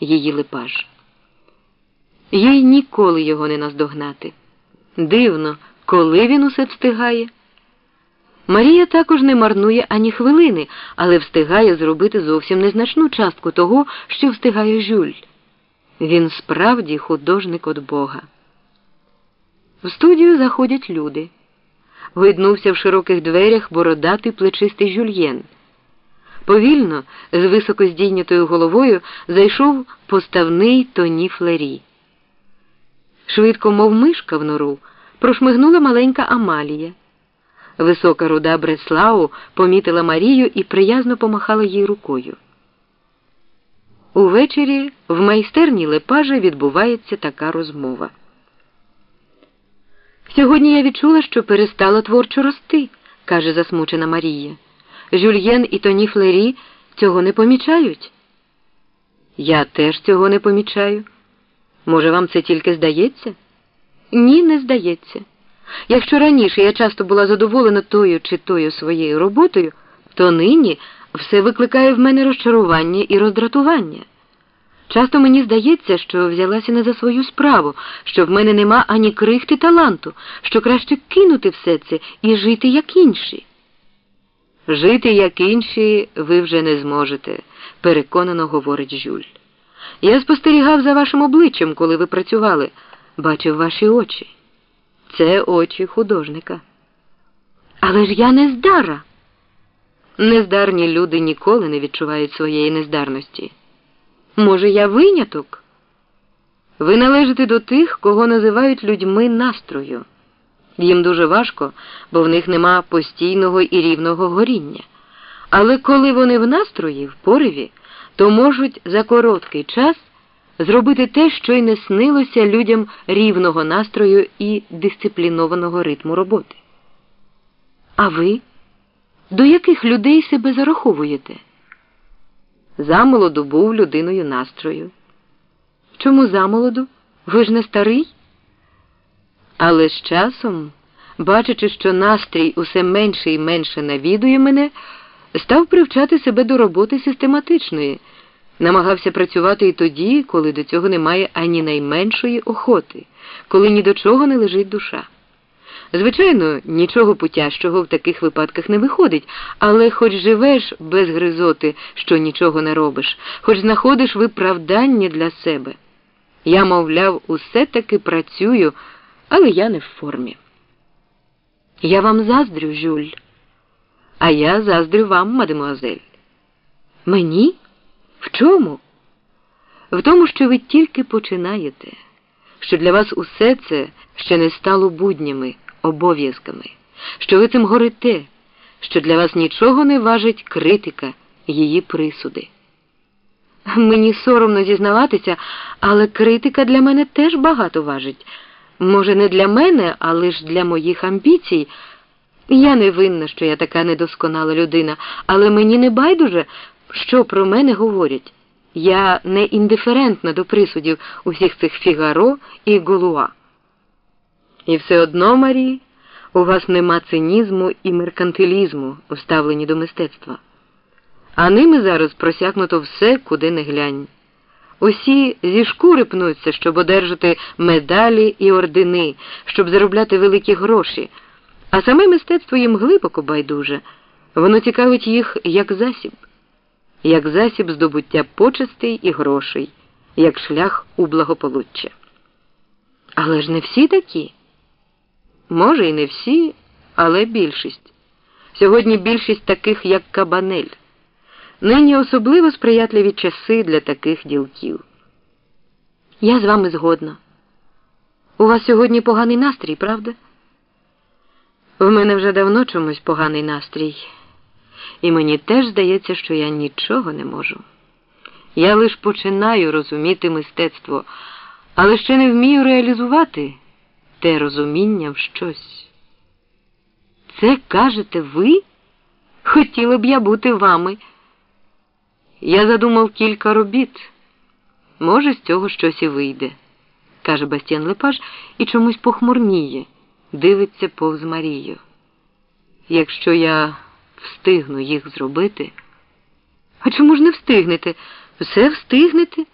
її липаж. Їй ніколи його не наздогнати. Дивно, коли він усе встигає. Марія також не марнує ані хвилини, але встигає зробити зовсім незначну частку того, що встигає Жюль. Він справді художник від Бога. В студію заходять люди. Виднувся в широких дверях бородатий плечистий жюльєн. Повільно, з високо здійнятою головою, зайшов поставний тоні флері. Швидко, мов мишка в нору, прошмигнула маленька Амалія. Висока руда Бреслау помітила Марію і приязно помахала їй рукою. Увечері в майстерні Лепажа відбувається така розмова. Сьогодні я відчула, що перестала творчо рости, каже засмучена Марія. Жюльєн і Тоні Флері цього не помічають. Я теж цього не помічаю. Може, вам це тільки здається? Ні, не здається. Якщо раніше я часто була задоволена тою чи тою своєю роботою, то нині все викликає в мене розчарування і роздратування. Часто мені здається, що взялася не за свою справу, що в мене нема ані крихти таланту, що краще кинути все це і жити як інші. Жити як інші ви вже не зможете, переконано говорить Жюль. Я спостерігав за вашим обличчям, коли ви працювали, бачив ваші очі. Це очі художника. Але ж я нездара. Нездарні люди ніколи не відчувають своєї нездарності. Може, я виняток? Ви належите до тих, кого називають людьми настрою. Їм дуже важко, бо в них нема постійного і рівного горіння. Але коли вони в настрої, в пориві, то можуть за короткий час зробити те, що й не снилося людям рівного настрою і дисциплінованого ритму роботи. А ви до яких людей себе зараховуєте? Замолоду був людиною настрою. Чому замолоду? Ви ж не старий? Але з часом, бачачи, що настрій усе менше і менше навідує мене, став привчати себе до роботи систематичної, намагався працювати і тоді, коли до цього немає ані найменшої охоти, коли ні до чого не лежить душа. Звичайно, нічого путящого в таких випадках не виходить, але хоч живеш без гризоти, що нічого не робиш, хоч знаходиш виправдання для себе. Я, мовляв, усе таки працюю, але я не в формі. Я вам заздрю, Жюль, а я заздрю вам, мадемуазель. Мені? В чому? В тому, що ви тільки починаєте, що для вас усе це ще не стало буднями обов'язками, що ви цим горите, що для вас нічого не важить критика, її присуди. Мені соромно зізнаватися, але критика для мене теж багато важить. Може, не для мене, але ж для моїх амбіцій. Я не винна, що я така недосконала людина, але мені не байдуже, що про мене говорять. Я не індиферентна до присудів усіх цих фігаро і голуа. І все одно, Марі, у вас нема цинізму і меркантилізму у ставленні до мистецтва. А ними зараз просякнуто все, куди не глянь. Усі зі шкури пнуться, щоб одержати медалі і ордени, щоб заробляти великі гроші, а саме мистецтво їм глибоко байдуже. Воно цікавить їх як засіб, як засіб здобуття почестей і грошей, як шлях у благополуччя. Але ж не всі такі. Може, і не всі, але більшість. Сьогодні більшість таких, як Кабанель. Нині особливо сприятливі часи для таких ділків. Я з вами згодна. У вас сьогодні поганий настрій, правда? В мене вже давно чомусь поганий настрій, і мені теж здається, що я нічого не можу. Я лише починаю розуміти мистецтво, але ще не вмію реалізувати те розуміння в щось. Це кажете ви? Хотіла б я бути вами. Я задумав кілька робіт. Може, з цього щось і вийде, каже Бастіан Лепаж і чомусь похмурніє, дивиться повз Марію. Якщо я встигну їх зробити, а чому ж не встигнете? Все встигнете?